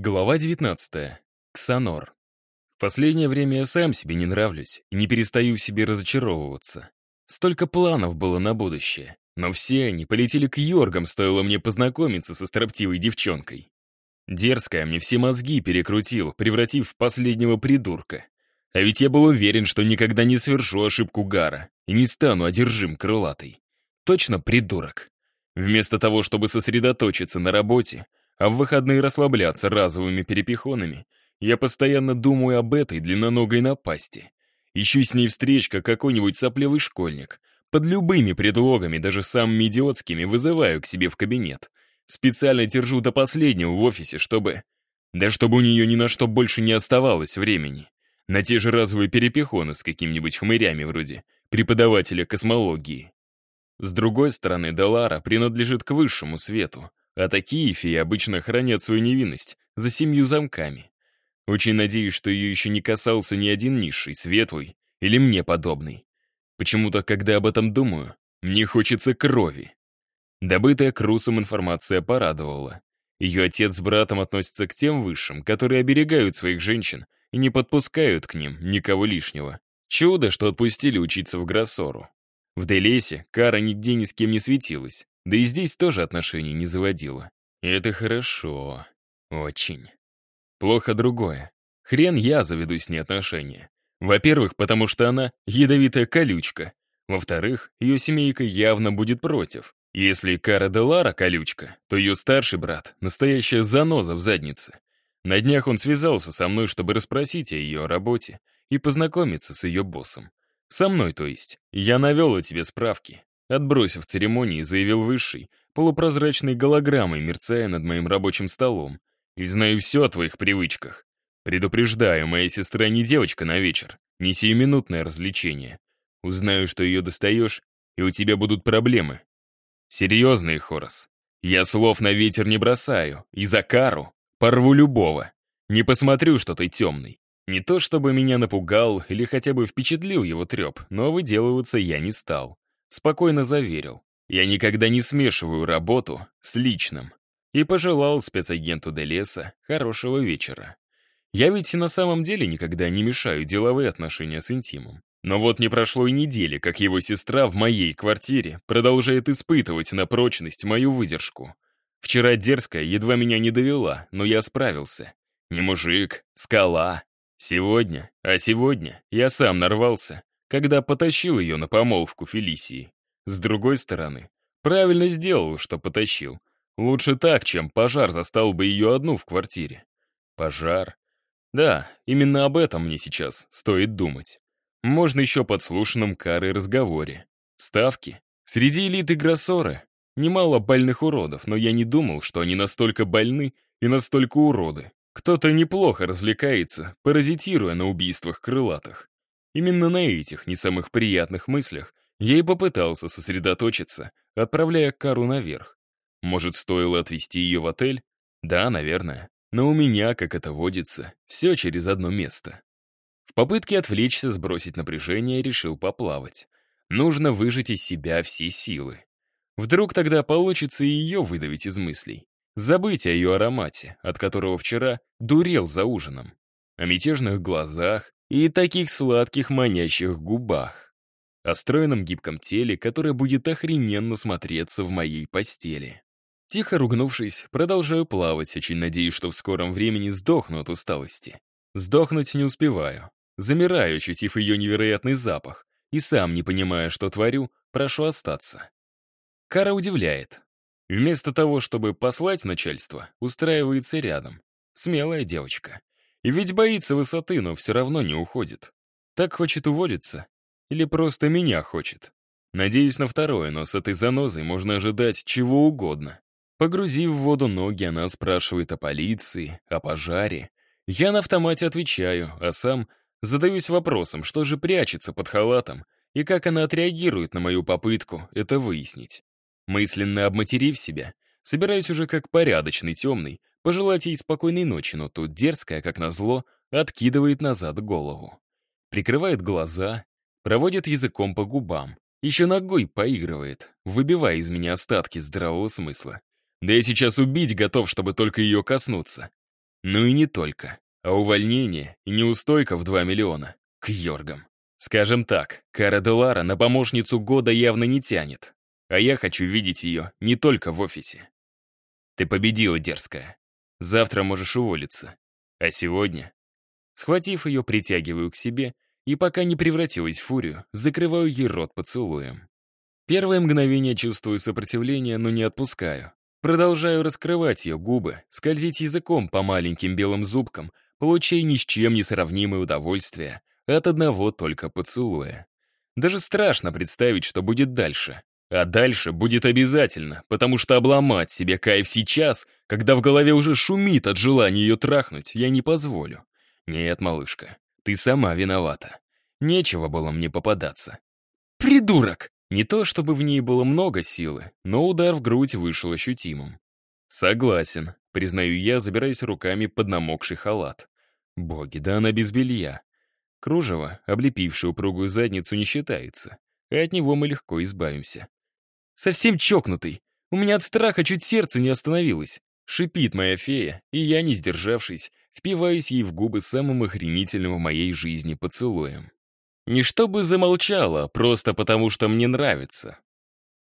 Глава 19. Ксанор. В последнее время я сам себе не нравлюсь и не перестаю в себе разочаровываться. Столько планов было на будущее, но все они полетели к Йоргам, стоило мне познакомиться со строптивой девчонкой. Дерзкая мне все мозги перекрутил, превратив в последнего придурка. А ведь я был уверен, что никогда не совершу ошибку Гара и не стану одержим крылатой. Точно придурок. Вместо того, чтобы сосредоточиться на работе, а в выходные расслабляться разовыми перепихонами, я постоянно думаю об этой длинноногой напасти. Ищу с ней встреч, как какой-нибудь соплевый школьник. Под любыми предлогами, даже самыми идиотскими, вызываю к себе в кабинет. Специально держу до последнего в офисе, чтобы... Да чтобы у нее ни на что больше не оставалось времени. На те же разовые перепихоны с какими-нибудь хмырями вроде преподавателя космологии. С другой стороны, Далара принадлежит к высшему свету, а такие феи обычно хранят свою невинность за семью замками. Очень надеюсь, что ее еще не касался ни один низший, светлый или мне подобный. Почему-то, когда об этом думаю, мне хочется крови. Добытая Крусом информация порадовала. Ее отец с братом относятся к тем высшим, которые оберегают своих женщин и не подпускают к ним никого лишнего. Чудо, что отпустили учиться в Гроссору. В Делесе Кара нигде ни с кем не светилась, да и здесь тоже отношений не заводила. И это хорошо. Очень. Плохо другое. Хрен я заведу с ней отношения. Во-первых, потому что она ядовитая колючка. Во-вторых, ее семейка явно будет против. Если Кара де Лара колючка, то ее старший брат — настоящая заноза в заднице. На днях он связался со мной, чтобы расспросить о ее работе и познакомиться с ее боссом. Со мной, то есть. Я навел о тебе справки. Отбросив церемонии, заявил Высший, полупрозрачной голограммой, мерцая над моим рабочим столом. «И знаю все о твоих привычках. Предупреждаю, моя сестра не девочка на вечер, не сиюминутное развлечение. Узнаю, что ее достаешь, и у тебя будут проблемы. Серьезный, Хорос. Я слов на ветер не бросаю, и за кару порву любого. Не посмотрю, что ты темный. Не то чтобы меня напугал или хотя бы впечатлил его треп, но выделываться я не стал. Спокойно заверил. Я никогда не смешиваю работу с личным. И пожелал спецагенту Делеса хорошего вечера. Я ведь на самом деле никогда не мешаю деловые отношения с интимом. Но вот не прошло и недели, как его сестра в моей квартире продолжает испытывать на прочность мою выдержку. Вчера дерзкая едва меня не довела, но я справился. Не мужик, скала. Сегодня, а сегодня я сам нарвался когда потащил ее на помолвку Фелисии. С другой стороны, правильно сделал, что потащил. Лучше так, чем пожар застал бы ее одну в квартире. Пожар? Да, именно об этом мне сейчас стоит думать. Можно еще подслушанном карой разговоре. Ставки? Среди элиты Гроссоры немало больных уродов, но я не думал, что они настолько больны и настолько уроды. Кто-то неплохо развлекается, паразитируя на убийствах крылатых. Именно на этих, не самых приятных мыслях, я и попытался сосредоточиться, отправляя Кару наверх. Может, стоило отвезти ее в отель? Да, наверное. Но у меня, как это водится, все через одно место. В попытке отвлечься, сбросить напряжение, решил поплавать. Нужно выжать из себя все силы. Вдруг тогда получится ее выдавить из мыслей. Забыть о ее аромате, от которого вчера дурел за ужином. О мятежных глазах, и таких сладких манящих губах. О стройном гибком теле, которое будет охрененно смотреться в моей постели. Тихо ругнувшись, продолжаю плавать, очень надеюсь, что в скором времени сдохну от усталости. Сдохнуть не успеваю. Замираю, ощутив ее невероятный запах, и сам, не понимая, что творю, прошу остаться. Кара удивляет. Вместо того, чтобы послать начальство, устраивается рядом. Смелая девочка. И ведь боится высоты, но все равно не уходит. Так хочет уволиться? Или просто меня хочет? Надеюсь на второе, но с этой занозой можно ожидать чего угодно. Погрузив в воду ноги, она спрашивает о полиции, о пожаре. Я на автомате отвечаю, а сам задаюсь вопросом, что же прячется под халатом, и как она отреагирует на мою попытку это выяснить. Мысленно обматерив себя, собираюсь уже как порядочный темный Пожелать ей спокойной ночи, но тут дерзкая, как назло, откидывает назад голову. Прикрывает глаза, проводит языком по губам. Еще ногой поигрывает, выбивая из меня остатки здравого смысла. Да я сейчас убить готов, чтобы только ее коснуться. Ну и не только. А увольнение и неустойка в 2 миллиона. К Йоргам. Скажем так, Кара Делара на помощницу года явно не тянет. А я хочу видеть ее не только в офисе. Ты победила, дерзкая. Завтра можешь уволиться. А сегодня... Схватив ее, притягиваю к себе и, пока не превратилась в фурию, закрываю ей рот поцелуем. Первое мгновение чувствую сопротивление, но не отпускаю. Продолжаю раскрывать ее губы, скользить языком по маленьким белым зубкам, получая ни с чем не сравнимое удовольствие от одного только поцелуя. Даже страшно представить, что будет дальше. А дальше будет обязательно, потому что обломать себе кайф сейчас, когда в голове уже шумит от желания ее трахнуть, я не позволю. Нет, малышка, ты сама виновата. Нечего было мне попадаться. Придурок! Не то чтобы в ней было много силы, но удар в грудь вышел ощутимым. Согласен, признаю я, забираясь руками под намокший халат. Боги, да она без белья. Кружево, облепившее упругую задницу, не считается, и от него мы легко избавимся. Совсем чокнутый. У меня от страха чуть сердце не остановилось. Шипит моя фея, и я, не сдержавшись, впиваюсь ей в губы самым охренительным в моей жизни поцелуем. Не чтобы замолчала, просто потому что мне нравится.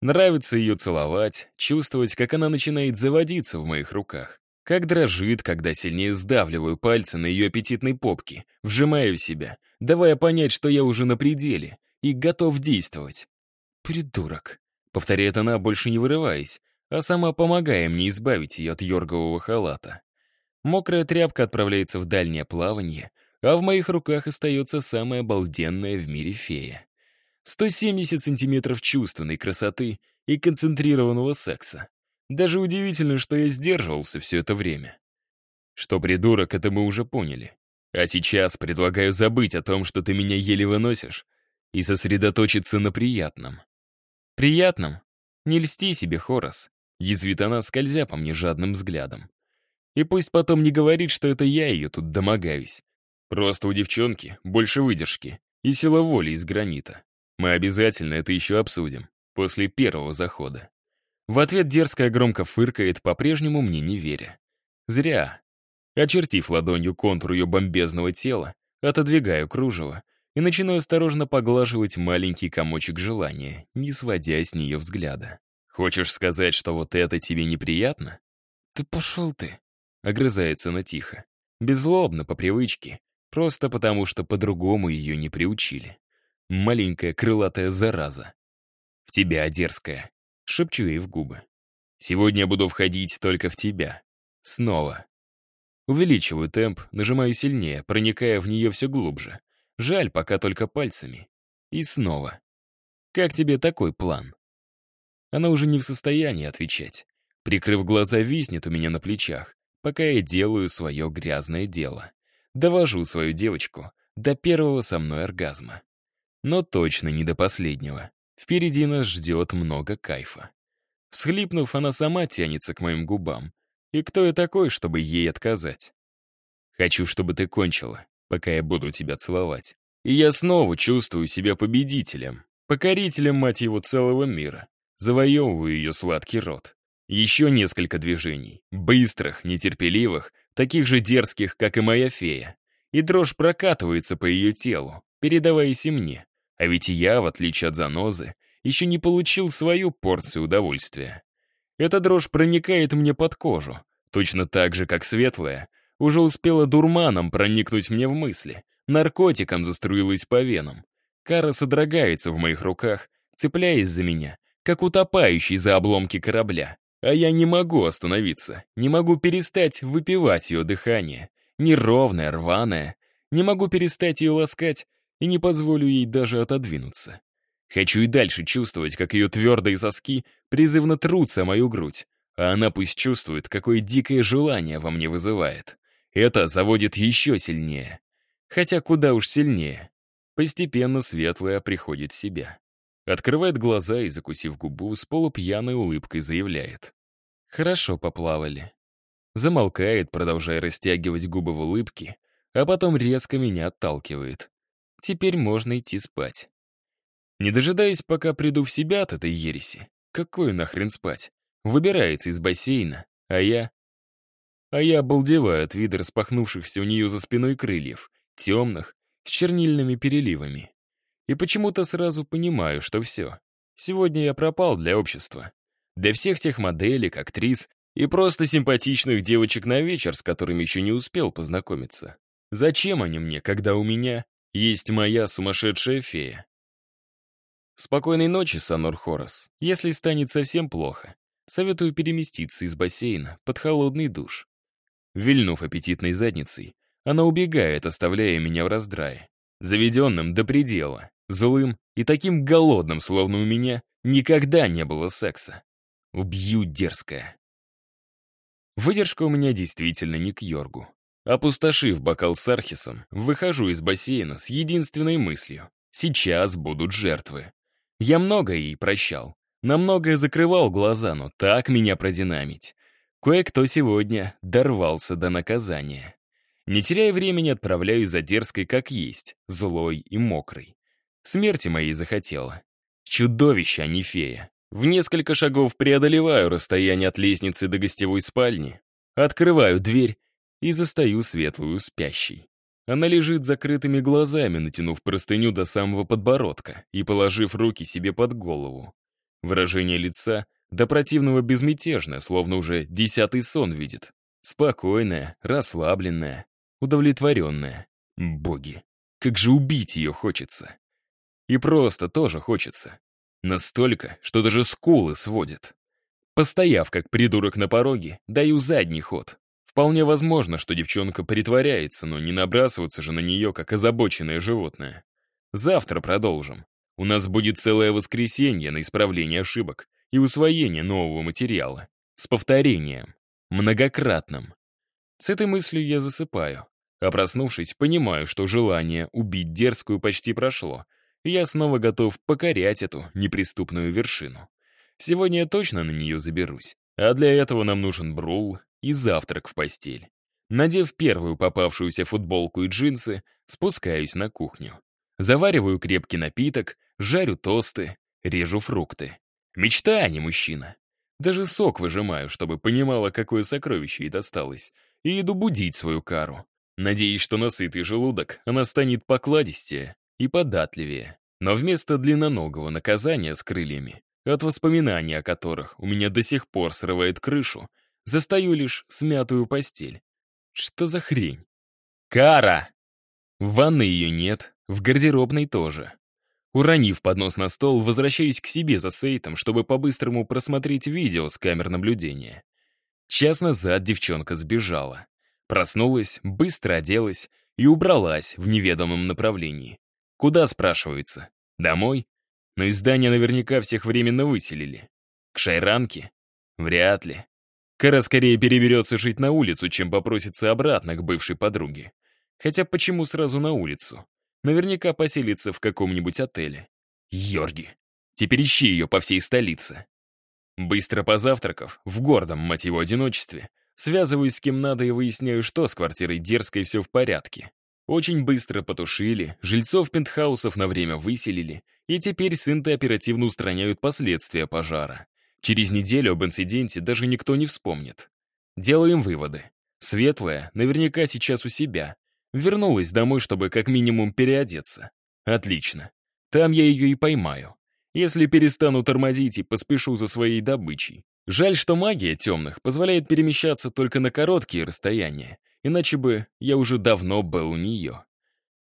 Нравится ее целовать, чувствовать, как она начинает заводиться в моих руках. Как дрожит, когда сильнее сдавливаю пальцы на ее аппетитной попке, вжимаю в себя, давая понять, что я уже на пределе и готов действовать. Придурок. Повторяет она, больше не вырываясь, а сама помогая мне избавить ее от йоргового халата. Мокрая тряпка отправляется в дальнее плавание, а в моих руках остается самая обалденная в мире фея. 170 сантиметров чувственной красоты и концентрированного секса. Даже удивительно, что я сдерживался все это время. Что придурок, это мы уже поняли. А сейчас предлагаю забыть о том, что ты меня еле выносишь, и сосредоточиться на приятном. «Приятным? Не льсти себе, Хорос», — язвит она, скользя по мне жадным взглядом. И пусть потом не говорит, что это я ее тут домогаюсь. Просто у девчонки больше выдержки и сила воли из гранита. Мы обязательно это еще обсудим, после первого захода. В ответ дерзкая громко фыркает, по-прежнему мне не веря. Зря. Очертив ладонью контур ее бомбезного тела, отодвигаю кружево и начинаю осторожно поглаживать маленький комочек желания, не сводя с нее взгляда. «Хочешь сказать, что вот это тебе неприятно?» «Ты пошел ты!» — огрызается она тихо. Беззлобно, по привычке, просто потому что по-другому ее не приучили. Маленькая крылатая зараза. «В тебя, дерзкая!» — шепчу ей в губы. «Сегодня буду входить только в тебя. Снова». Увеличиваю темп, нажимаю сильнее, проникая в нее все глубже. Жаль, пока только пальцами. И снова. «Как тебе такой план?» Она уже не в состоянии отвечать. Прикрыв глаза, виснет у меня на плечах, пока я делаю свое грязное дело. Довожу свою девочку до первого со мной оргазма. Но точно не до последнего. Впереди нас ждет много кайфа. Всхлипнув, она сама тянется к моим губам. И кто я такой, чтобы ей отказать? Хочу, чтобы ты кончила пока я буду тебя целовать. И я снова чувствую себя победителем, покорителем, мать его, целого мира. Завоевываю ее сладкий рот. Еще несколько движений, быстрых, нетерпеливых, таких же дерзких, как и моя фея. И дрожь прокатывается по ее телу, передаваясь и мне. А ведь я, в отличие от занозы, еще не получил свою порцию удовольствия. Эта дрожь проникает мне под кожу, точно так же, как светлая, уже успела дурманом проникнуть мне в мысли, наркотиком заструилась по венам. Кара содрогается в моих руках, цепляясь за меня, как утопающий за обломки корабля. А я не могу остановиться, не могу перестать выпивать ее дыхание. Неровное, рваное. Не могу перестать ее ласкать и не позволю ей даже отодвинуться. Хочу и дальше чувствовать, как ее твердые соски призывно трутся мою грудь, а она пусть чувствует, какое дикое желание во мне вызывает. Это заводит еще сильнее. Хотя куда уж сильнее. Постепенно светлая приходит в себя. Открывает глаза и, закусив губу, с полупьяной улыбкой заявляет. «Хорошо поплавали». Замолкает, продолжая растягивать губы в улыбке, а потом резко меня отталкивает. Теперь можно идти спать. Не дожидаясь, пока приду в себя от этой ереси, какой нахрен спать? Выбирается из бассейна, а я а я обалдеваю от вида распахнувшихся у нее за спиной крыльев, темных, с чернильными переливами. И почему-то сразу понимаю, что все. Сегодня я пропал для общества. Для всех тех моделек, актрис и просто симпатичных девочек на вечер, с которыми еще не успел познакомиться. Зачем они мне, когда у меня есть моя сумасшедшая фея? Спокойной ночи, Санор Хорос. Если станет совсем плохо, советую переместиться из бассейна под холодный душ. Вильнув аппетитной задницей, она убегает, оставляя меня в раздрае. Заведенным до предела, злым и таким голодным, словно у меня никогда не было секса. Убью дерзкая. Выдержка у меня действительно не к Йоргу. Опустошив бокал с архисом, выхожу из бассейна с единственной мыслью. Сейчас будут жертвы. Я многое ей прощал. На многое закрывал глаза, но так меня продинамить. Кое-кто сегодня дорвался до наказания. Не теряя времени, отправляюсь за дерзкой как есть, злой и мокрой. Смерти моей захотела. Чудовище, а не фея. В несколько шагов преодолеваю расстояние от лестницы до гостевой спальни, открываю дверь и застаю светлую спящей. Она лежит закрытыми глазами, натянув простыню до самого подбородка и положив руки себе под голову. Выражение лица до противного безмятежное, словно уже десятый сон видит. Спокойная, расслабленная, удовлетворенная. Боги, как же убить ее хочется. И просто тоже хочется. Настолько, что даже скулы сводит. Постояв как придурок на пороге, даю задний ход. Вполне возможно, что девчонка притворяется, но не набрасываться же на нее, как озабоченное животное. Завтра продолжим. У нас будет целое воскресенье на исправление ошибок и усвоение нового материала. С повторением. Многократным. С этой мыслью я засыпаю. А проснувшись, понимаю, что желание убить дерзкую почти прошло, я снова готов покорять эту неприступную вершину. Сегодня я точно на нее заберусь. А для этого нам нужен брул, и завтрак в постель. Надев первую попавшуюся футболку и джинсы, спускаюсь на кухню. Завариваю крепкий напиток, жарю тосты, режу фрукты. Мечта, а не мужчина. Даже сок выжимаю, чтобы понимала, какое сокровище ей досталось, и иду будить свою кару. Надеюсь, что на сытый желудок она станет покладистее и податливее. Но вместо длинноногого наказания с крыльями, от воспоминаний о которых у меня до сих пор срывает крышу, Застаю лишь смятую постель. Что за хрень? Кара! В ванной ее нет, в гардеробной тоже. Уронив поднос на стол, возвращаюсь к себе за сейтом, чтобы по-быстрому просмотреть видео с камер наблюдения. Час назад девчонка сбежала. Проснулась, быстро оделась и убралась в неведомом направлении. Куда, спрашивается? Домой? Но из здания наверняка всех временно выселили. К Шайранке? Вряд ли. Кара скорее переберется жить на улицу, чем попросится обратно к бывшей подруге. Хотя почему сразу на улицу? Наверняка поселится в каком-нибудь отеле. Йорги. Теперь ищи ее по всей столице. Быстро позавтракав, в гордом, мать его, одиночестве, связываюсь с кем надо и выясняю, что с квартирой дерзкой все в порядке. Очень быстро потушили, жильцов пентхаусов на время выселили, и теперь сынты оперативно устраняют последствия пожара. Через неделю об инциденте даже никто не вспомнит. Делаем выводы. Светлая наверняка сейчас у себя. Вернулась домой, чтобы как минимум переодеться. Отлично. Там я ее и поймаю. Если перестану тормозить и поспешу за своей добычей. Жаль, что магия темных позволяет перемещаться только на короткие расстояния, иначе бы я уже давно был у нее.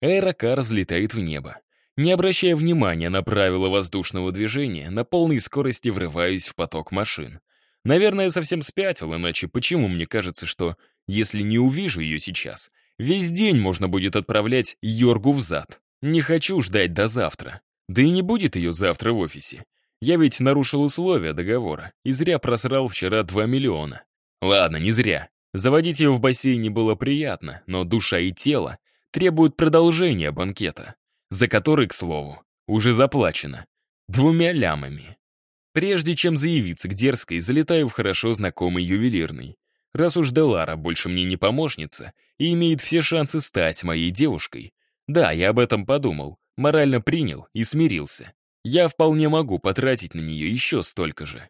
Аэрокар взлетает в небо. Не обращая внимания на правила воздушного движения, на полной скорости врываюсь в поток машин. Наверное, совсем спятил, иначе почему мне кажется, что, если не увижу ее сейчас, весь день можно будет отправлять Йоргу в зад. Не хочу ждать до завтра. Да и не будет ее завтра в офисе. Я ведь нарушил условия договора и зря просрал вчера 2 миллиона. Ладно, не зря. Заводить ее в бассейне было приятно, но душа и тело требуют продолжения банкета за который, к слову, уже заплачено. Двумя лямами. Прежде чем заявиться к дерзкой, залетаю в хорошо знакомый ювелирный. Раз уж Делара больше мне не помощница и имеет все шансы стать моей девушкой. Да, я об этом подумал, морально принял и смирился. Я вполне могу потратить на нее еще столько же.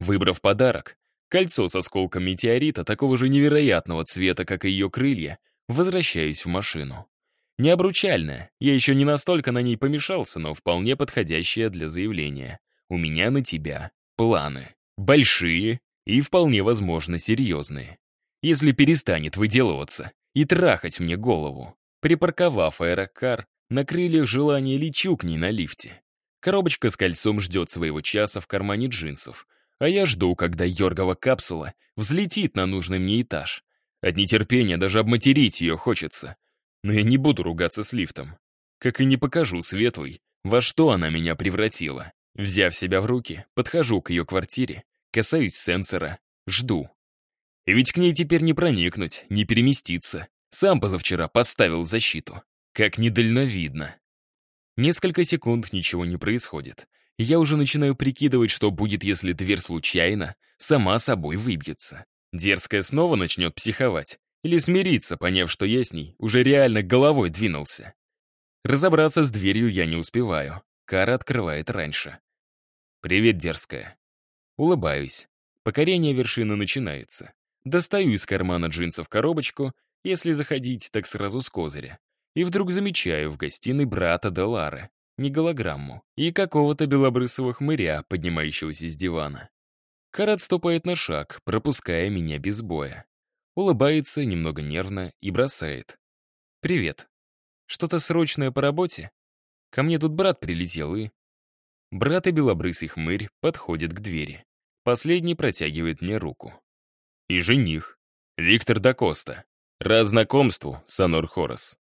Выбрав подарок, кольцо с осколком метеорита такого же невероятного цвета, как и ее крылья, возвращаюсь в машину. Не обручальная, я еще не настолько на ней помешался, но вполне подходящая для заявления. У меня на тебя планы. Большие и вполне возможно серьезные. Если перестанет выделываться и трахать мне голову. Припарковав аэрокар, на крыльях желания лечу к ней на лифте. Коробочка с кольцом ждет своего часа в кармане джинсов, а я жду, когда Йоргова капсула взлетит на нужный мне этаж. От нетерпения даже обматерить ее хочется. Но я не буду ругаться с лифтом. Как и не покажу Светлой, во что она меня превратила. Взяв себя в руки, подхожу к ее квартире, касаюсь сенсора, жду. И ведь к ней теперь не проникнуть, не переместиться. Сам позавчера поставил защиту. Как недальновидно. Несколько секунд ничего не происходит. Я уже начинаю прикидывать, что будет, если дверь случайно сама собой выбьется. Дерзкая снова начнет психовать. Или смириться, поняв, что я с ней уже реально головой двинулся. Разобраться с дверью я не успеваю. Кара открывает раньше. «Привет, дерзкая». Улыбаюсь. Покорение вершины начинается. Достаю из кармана джинсов коробочку, если заходить, так сразу с козыря. И вдруг замечаю в гостиной брата Делары, не голограмму, и какого-то белобрысого хмыря, поднимающегося с дивана. Карат ступает на шаг, пропуская меня без боя. Улыбается немного нервно и бросает. «Привет. Что-то срочное по работе? Ко мне тут брат прилетел и...» Брат и белобрысый хмырь подходят к двери. Последний протягивает мне руку. «И жених. Виктор Дакоста. Рад знакомству, Санор Хорос».